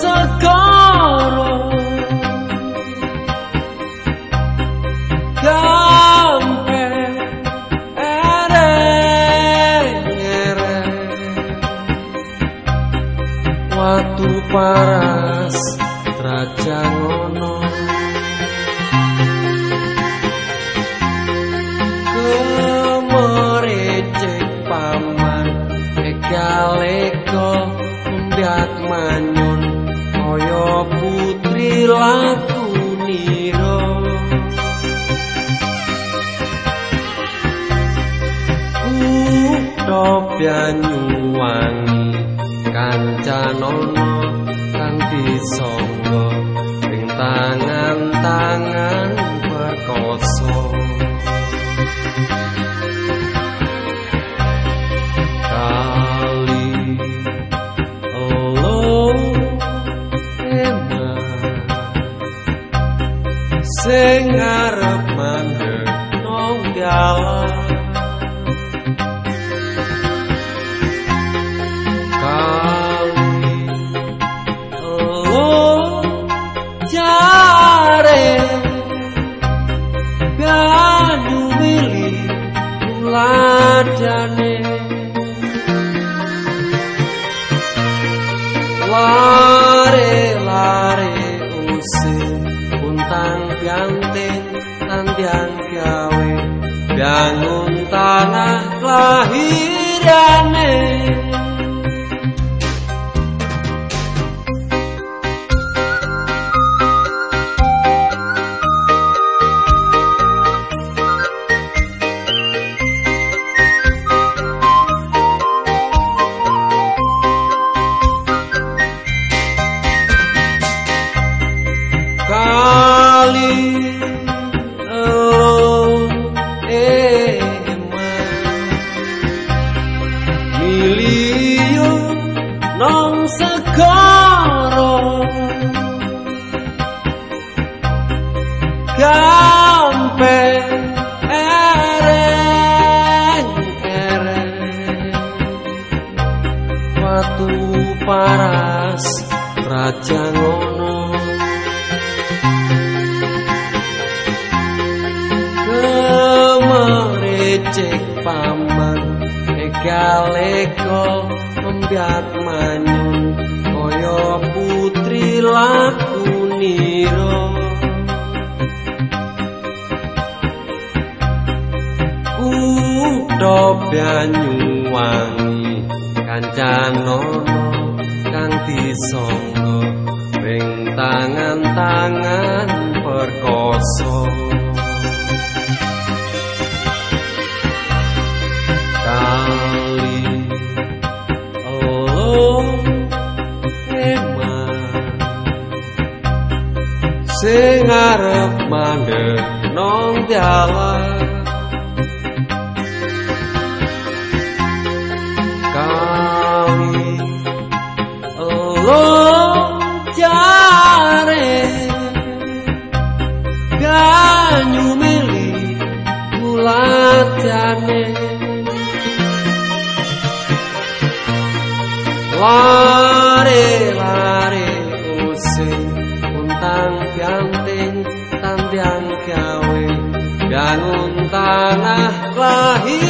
Segoro Kampe ere ere Watu paras raja ngono Kemerecek paman Egaleko Mbiat manyun banyuwangi kancanono kang disangga ing tangan-tangan perkoso kali elo eman sing arep mandeg nang dalan lare lare usir untang pianting nantiang gawe bangun tanah lahirane nong segoro kampe ereng ereng. Watu paras raja ngono. Kemerecek paman galeko mbiak manyun kaya putri laku niro. Kuto banyuwangi kancano kang disongo ring tangan-tangan perkoso sing arep mandeg nang dalan kali elo jare banyu mili mulatane lare lare using untang pianting bangun tanah lahir